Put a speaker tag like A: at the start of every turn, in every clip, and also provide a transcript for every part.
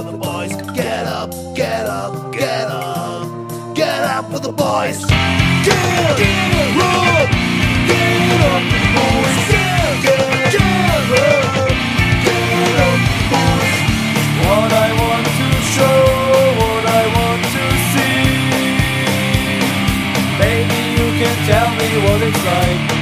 A: For the boys. Get up, get up, get up. Get up for the boys. Get, get up, get up,
B: boys. Get, get, get up, for the boys. What I want to show, what I want to see.
A: Maybe you can tell me what it's like.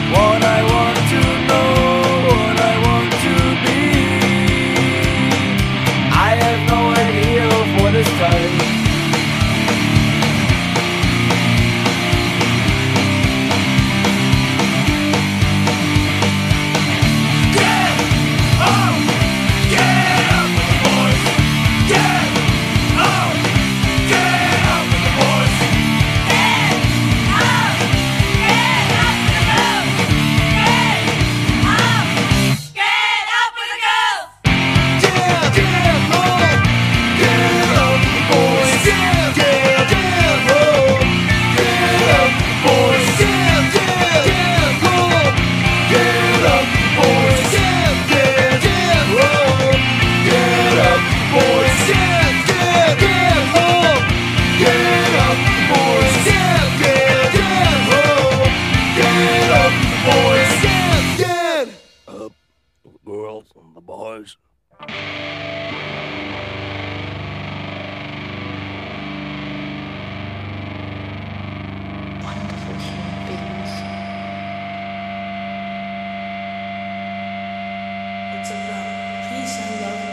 A: love.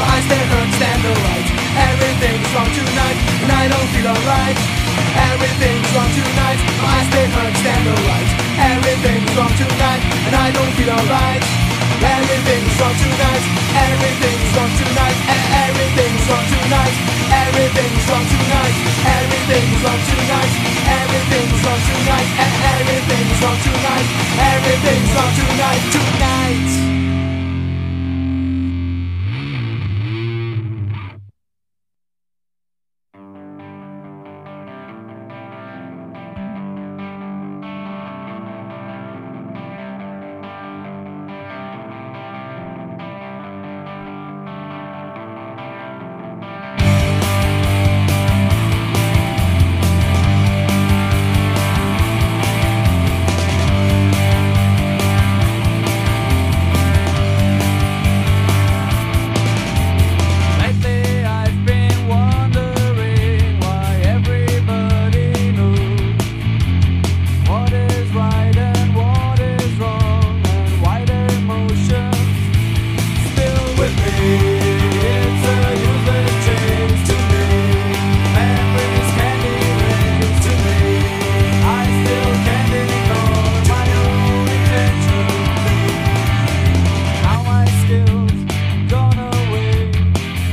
A: My eyes they hurt, stand the light Everything's wrong tonight And I don't feel alright Everything's wrong tonight My eyes they hurt, stand the light
B: Everything's wrong tonight And I don't feel alright Everything's wrong tonight Everything's wrong tonight Everything's wrong tonight Everything's wrong tonight Everything's wrong tonight Everything's wrong tonight Everything's wrong tonight Everything's wrong tonight Tonight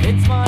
B: It's my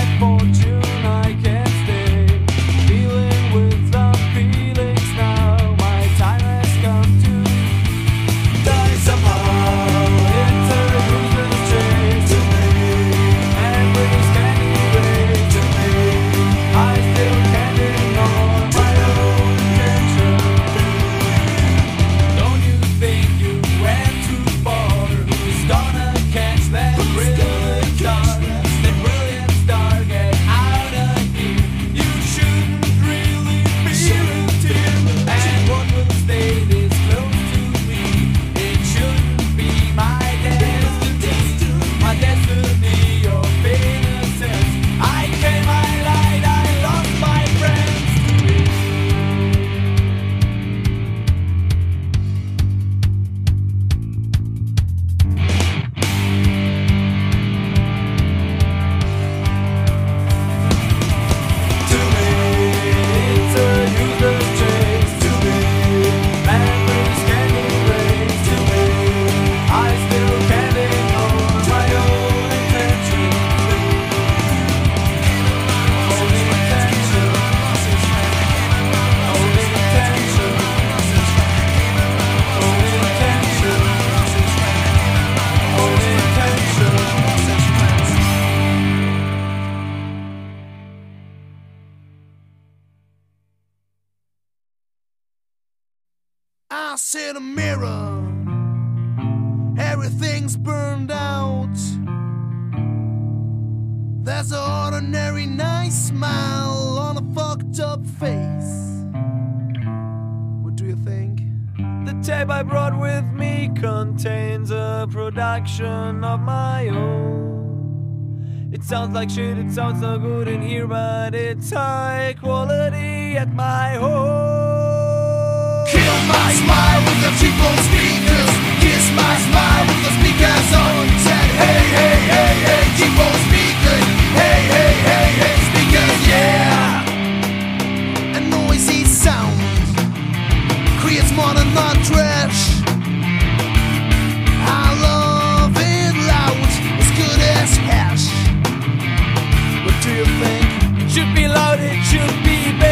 B: In a mirror. Everything's burned out. There's an ordinary nice smile on a fucked up face. What do you think?
A: The tape I brought with me contains a production of my own. It sounds like shit, it sounds so good in here, but it's high quality at my home
B: my smile with the cheapo speakers. Kiss my smile with the speakers. Said, hey, hey, hey, hey, cheapo speakers. Hey, hey, hey, hey, speakers, yeah. A noisy sound creates. I love it loud, good as hash. What do you think?
A: It should be loud, it should be bad.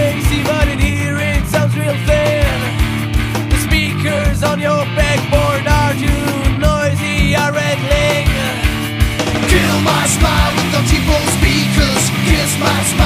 A: empty for speakers.
B: Kiss my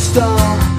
B: star.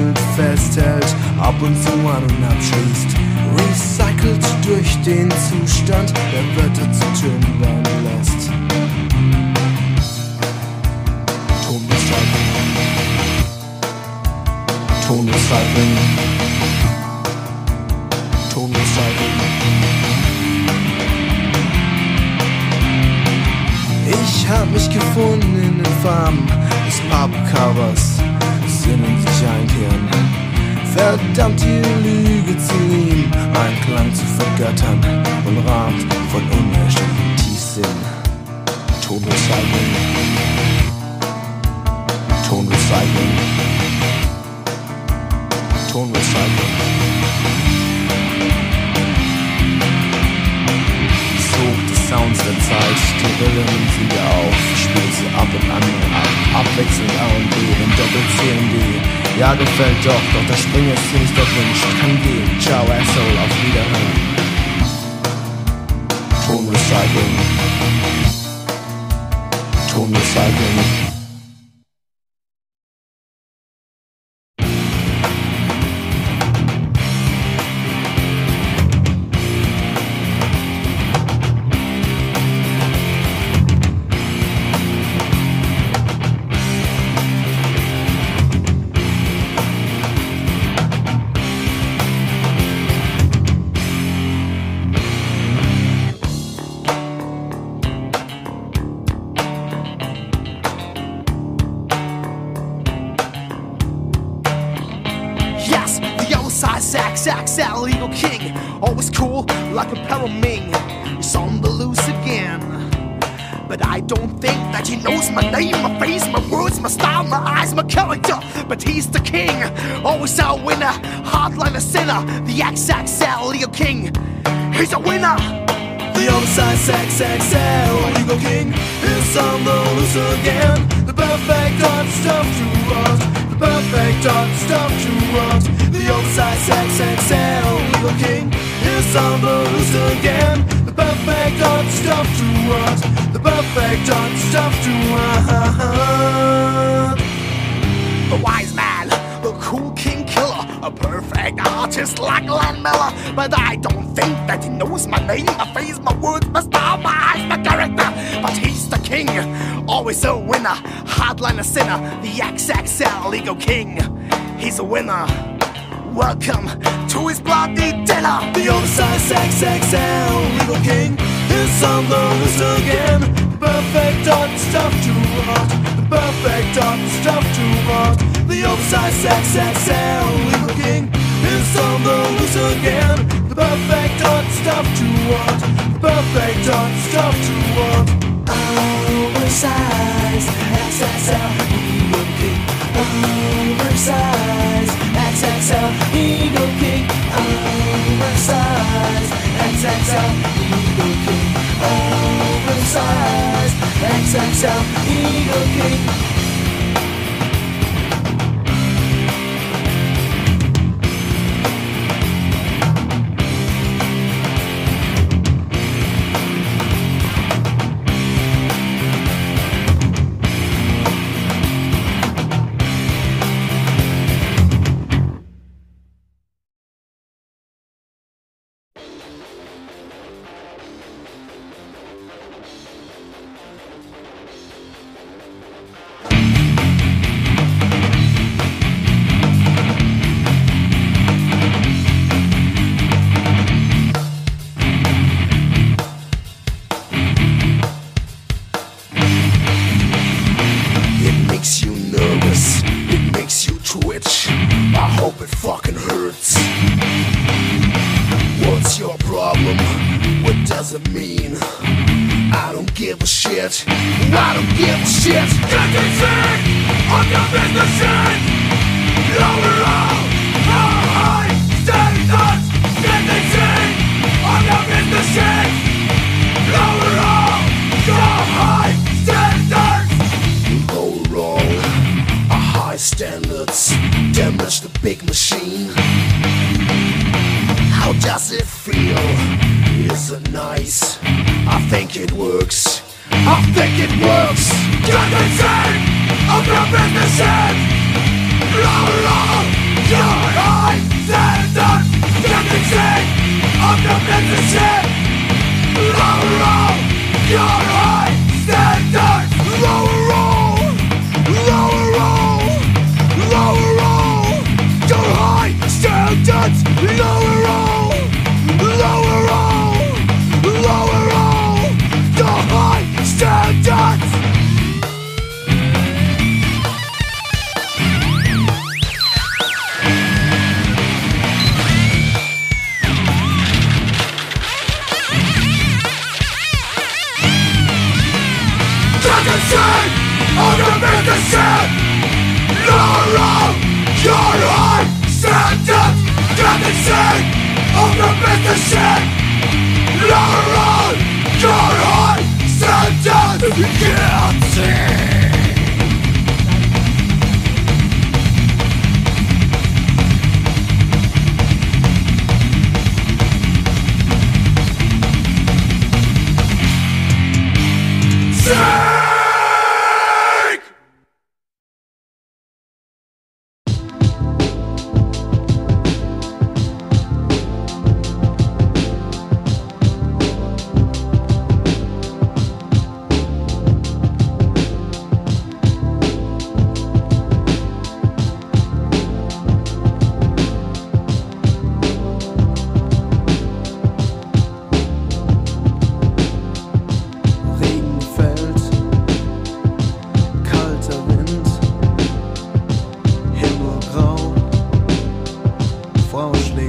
B: Fesselt, festhält, ab und zu an und abschließt. Recycelt durch den Zustand, der Wörter zu Tönen werden lässt. Tonrecycling. Tonrecycling. Tonrecycling. Ich hab mich gefunden in den Farben des Pappcovers, sinnen sich einkehren. Verdammt die Lüge zu lieben, einen Klang zu vergöttern und rahmt von unersticktem Tiefsinn. Tonrecycling. Tonrecycling. Tonrecycling. Sounds der Zeit, die Rillen sie auf, spiel sie ab und an ab, abwechselnd A und B, den Doppel C und D. Ja, gefällt doch, doch der Spring ist hier nicht erwünscht, kann gehen, ciao Asshole, auf Wiederhören. Tonrecycling. Tonrecycling.
C: He's a winner.
B: The oversized XXL Eagle King is on the loose again. The perfect art stuff to us. The perfect art stuff to us. The oversized XXL Eagle King is on the loose again. The perfect art stuff to us. The perfect art stuff to us.
C: a wise man, cool king killer, a perfect artist like Len Miller. But I don't think that he knows my name, my face, my words, my style, my eyes, my character. But he's the king, always a winner, hardliner sinner, the XXL Ego King. He's a winner. Welcome to his bloody dinner.
B: The oversized XXL Eagle King is on the loose again. Perfect art stuff to art. The perfect art stuff to art. The oversized XXL Eagle King is on the loose again. The perfect art stuff to art. The perfect art stuff to art. Oversized XXL Eagle King. Oversized XXL Eagle King. Oversized XXL Eagle King. Oversized XXL Eagle King.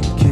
B: Frau schlägt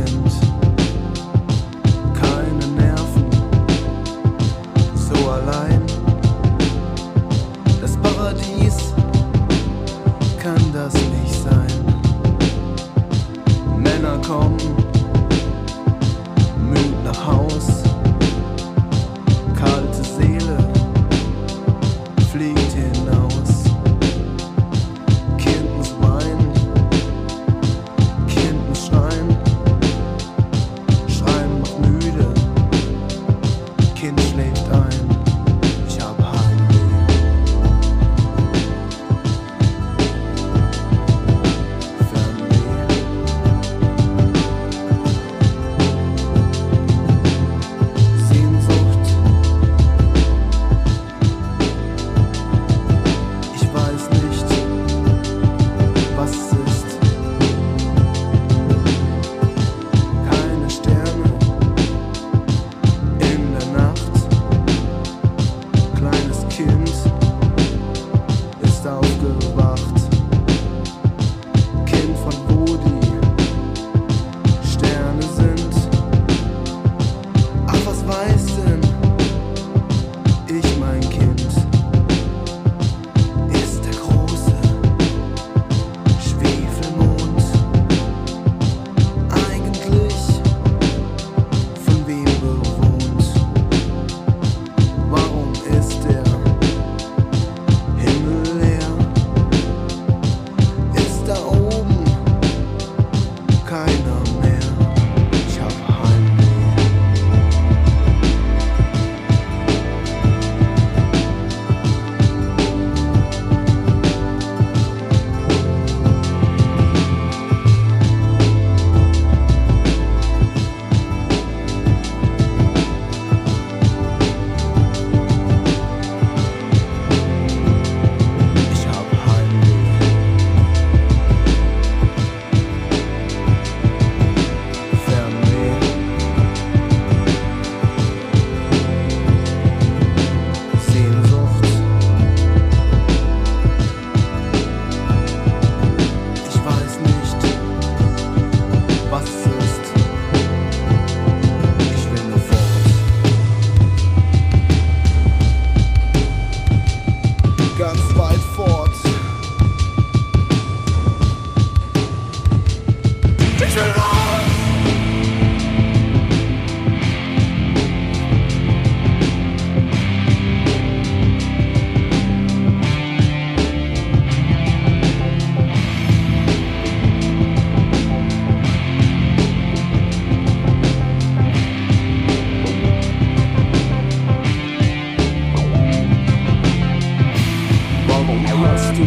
B: hast du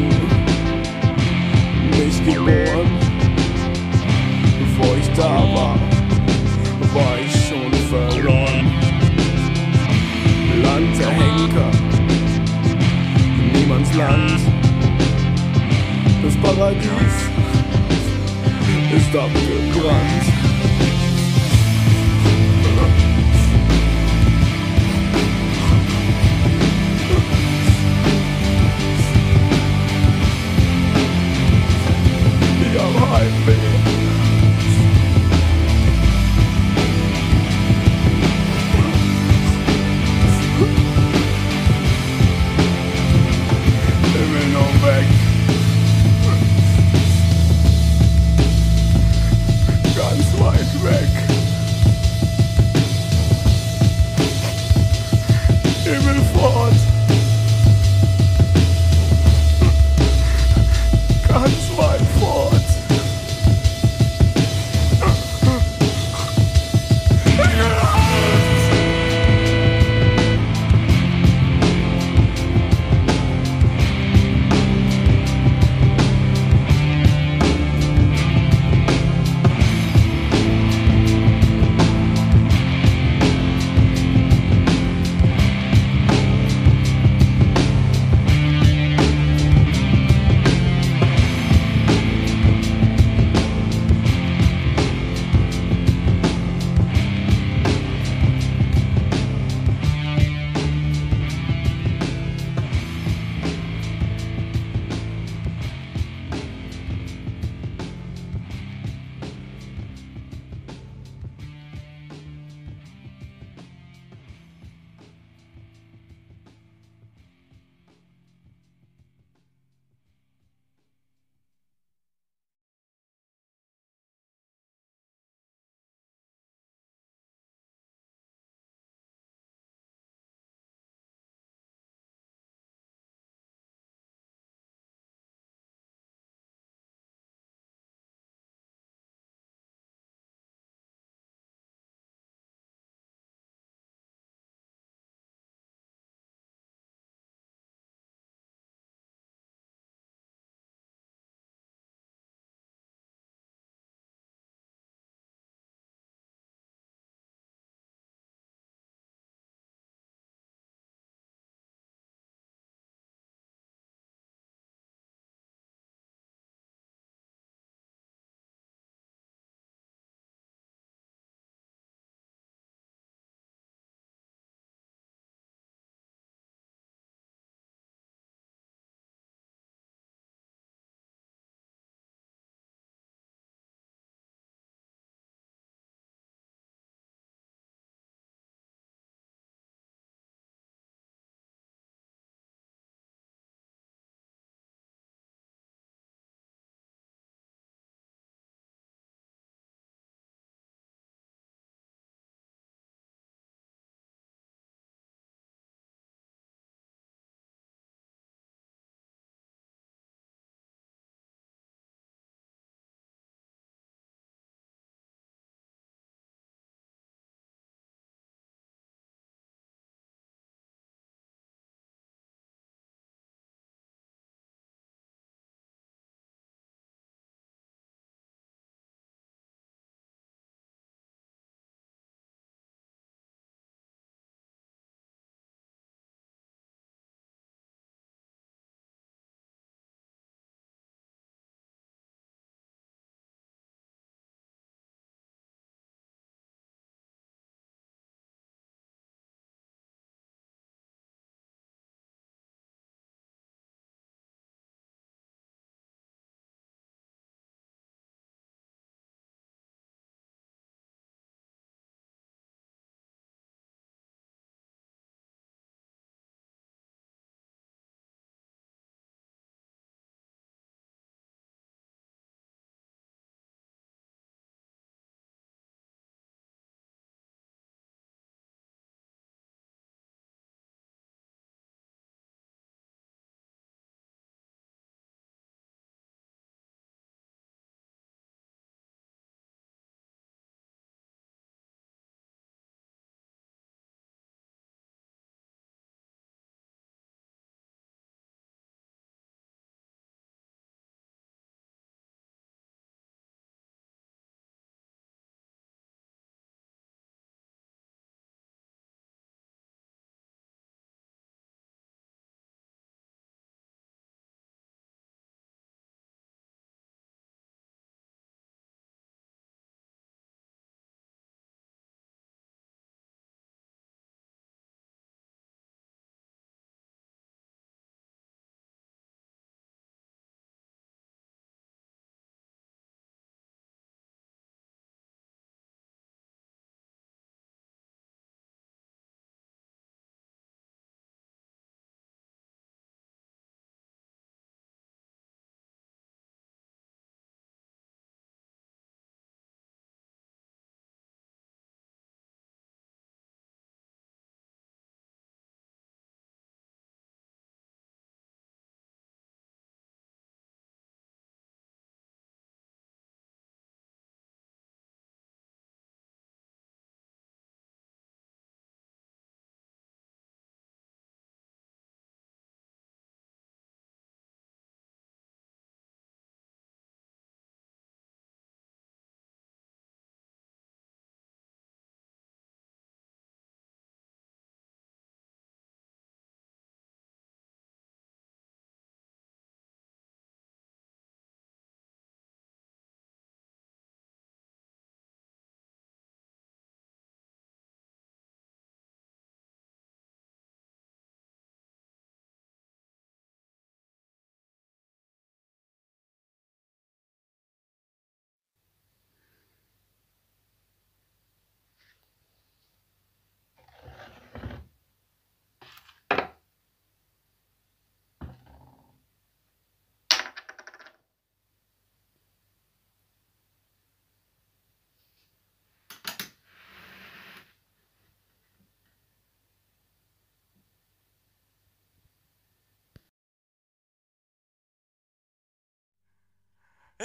B: mich geboren. Bevor ich da war, war ich schon verloren. Land der Henker, niemands Land. Das Paradies ist abgebrannt.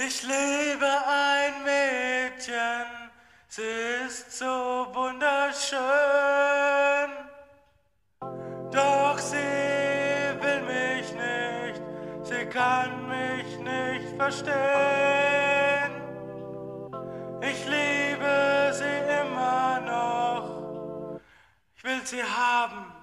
D: Ich liebe ein Mädchen, sie ist so wunderschön. Doch sie will mich nicht, sie kann mich nicht verstehen. Ich liebe sie immer noch, ich will sie haben